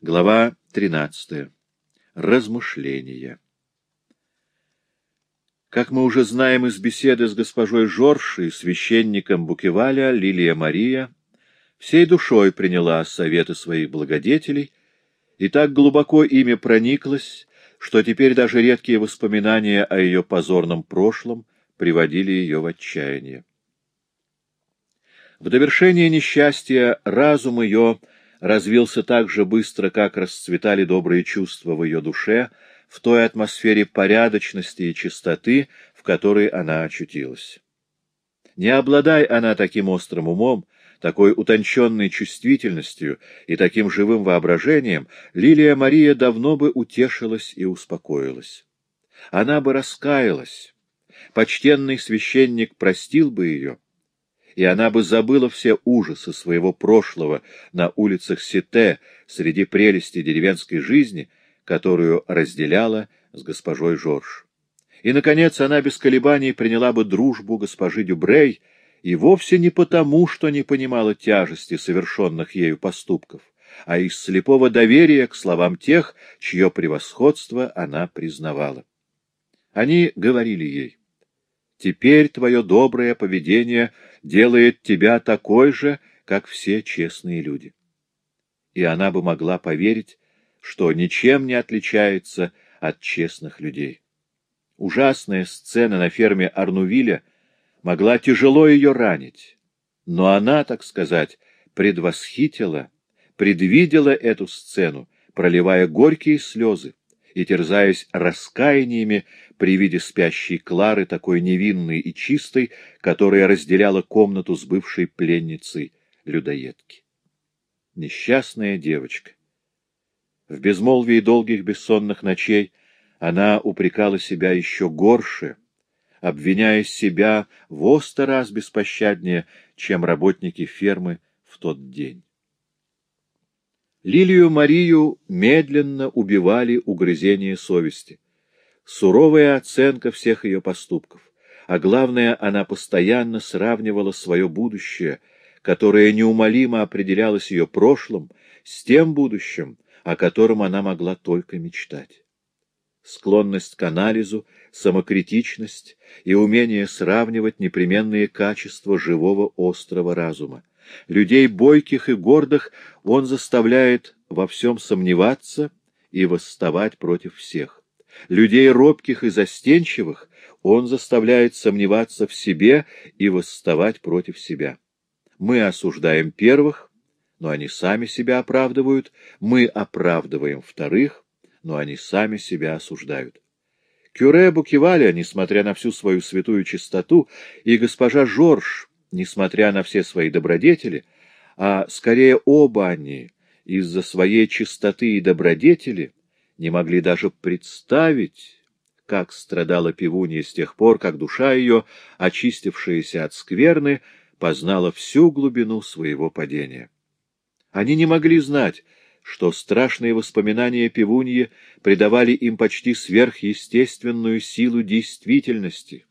Глава 13. Размышления. Как мы уже знаем из беседы с госпожой Жорж и священником Букеваля, Лилия Мария всей душой приняла советы своих благодетелей и так глубоко ими прониклась, что теперь даже редкие воспоминания о ее позорном прошлом приводили ее в отчаяние. В довершение несчастья разум ее развился так же быстро, как расцветали добрые чувства в ее душе, в той атмосфере порядочности и чистоты, в которой она очутилась. Не обладай она таким острым умом, такой утонченной чувствительностью и таким живым воображением, Лилия Мария давно бы утешилась и успокоилась. Она бы раскаялась, почтенный священник простил бы ее, и она бы забыла все ужасы своего прошлого на улицах Сите среди прелести деревенской жизни, которую разделяла с госпожой Жорж. И, наконец, она без колебаний приняла бы дружбу госпожи Дюбрей, и вовсе не потому, что не понимала тяжести совершенных ею поступков, а из слепого доверия к словам тех, чье превосходство она признавала. Они говорили ей, Теперь твое доброе поведение делает тебя такой же, как все честные люди. И она бы могла поверить, что ничем не отличается от честных людей. Ужасная сцена на ферме Арнувиля могла тяжело ее ранить, но она, так сказать, предвосхитила, предвидела эту сцену, проливая горькие слезы и терзаясь раскаяниями при виде спящей Клары, такой невинной и чистой, которая разделяла комнату с бывшей пленницей людоедки. Несчастная девочка. В безмолвии долгих бессонных ночей она упрекала себя еще горше, обвиняя себя в сто раз беспощаднее, чем работники фермы в тот день. Лилию Марию медленно убивали угрызения совести суровая оценка всех ее поступков, а главное, она постоянно сравнивала свое будущее, которое неумолимо определялось ее прошлым, с тем будущим, о котором она могла только мечтать. Склонность к анализу, самокритичность и умение сравнивать непременные качества живого острого разума. Людей бойких и гордых он заставляет во всем сомневаться и восставать против всех. Людей робких и застенчивых он заставляет сомневаться в себе и восставать против себя. Мы осуждаем первых, но они сами себя оправдывают, мы оправдываем вторых, но они сами себя осуждают. Кюре Букеваля, несмотря на всю свою святую чистоту, и госпожа Жорж, несмотря на все свои добродетели, а скорее оба они из-за своей чистоты и добродетели, не могли даже представить, как страдала пивунья с тех пор, как душа ее, очистившаяся от скверны, познала всю глубину своего падения. Они не могли знать, что страшные воспоминания пивуньи придавали им почти сверхъестественную силу действительности.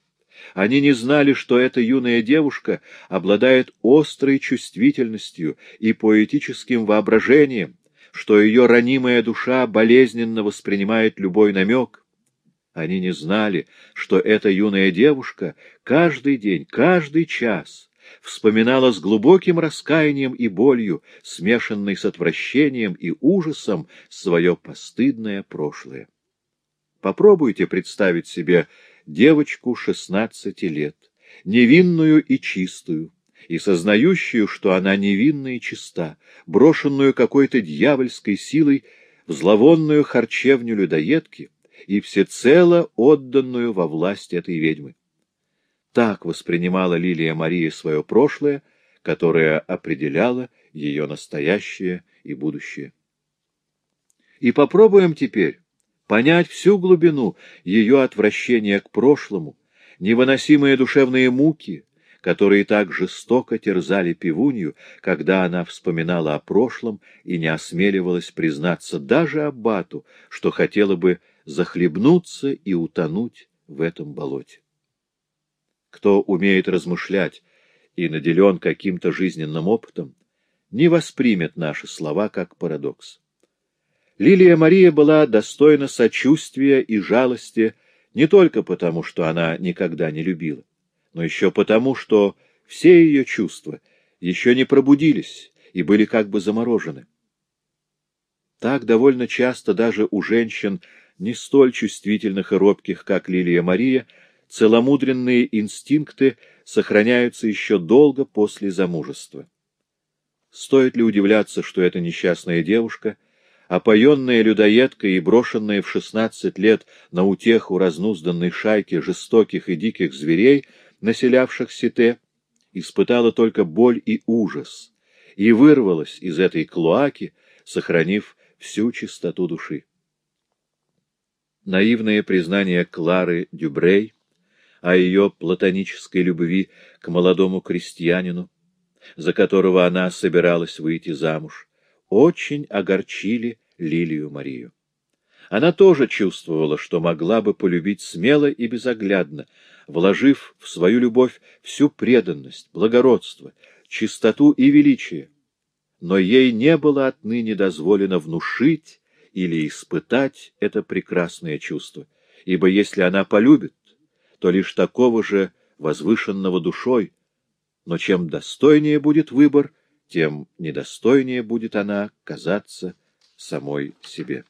Они не знали, что эта юная девушка обладает острой чувствительностью и поэтическим воображением, что ее ранимая душа болезненно воспринимает любой намек. Они не знали, что эта юная девушка каждый день, каждый час вспоминала с глубоким раскаянием и болью, смешанной с отвращением и ужасом, свое постыдное прошлое. Попробуйте представить себе девочку шестнадцати лет, невинную и чистую, и сознающую, что она невинна и чиста, брошенную какой-то дьявольской силой в зловонную харчевню людоедки и всецело отданную во власть этой ведьмы. Так воспринимала Лилия Мария свое прошлое, которое определяло ее настоящее и будущее. И попробуем теперь понять всю глубину ее отвращения к прошлому, невыносимые душевные муки, которые так жестоко терзали пивунью, когда она вспоминала о прошлом и не осмеливалась признаться даже аббату, что хотела бы захлебнуться и утонуть в этом болоте. Кто умеет размышлять и наделен каким-то жизненным опытом, не воспримет наши слова как парадокс. Лилия Мария была достойна сочувствия и жалости не только потому, что она никогда не любила, но еще потому, что все ее чувства еще не пробудились и были как бы заморожены. Так довольно часто даже у женщин, не столь чувствительных и робких, как Лилия Мария, целомудренные инстинкты сохраняются еще долго после замужества. Стоит ли удивляться, что эта несчастная девушка, опоенная людоедкой и брошенная в шестнадцать лет на утеху разнузданной шайки жестоких и диких зверей, населявших Сите, испытала только боль и ужас и вырвалась из этой клоаки, сохранив всю чистоту души. Наивное признание Клары Дюбрей о ее платонической любви к молодому крестьянину, за которого она собиралась выйти замуж, очень огорчили Лилию Марию. Она тоже чувствовала, что могла бы полюбить смело и безоглядно, вложив в свою любовь всю преданность, благородство, чистоту и величие. Но ей не было отныне дозволено внушить или испытать это прекрасное чувство, ибо если она полюбит, то лишь такого же возвышенного душой, но чем достойнее будет выбор, тем недостойнее будет она казаться самой себе.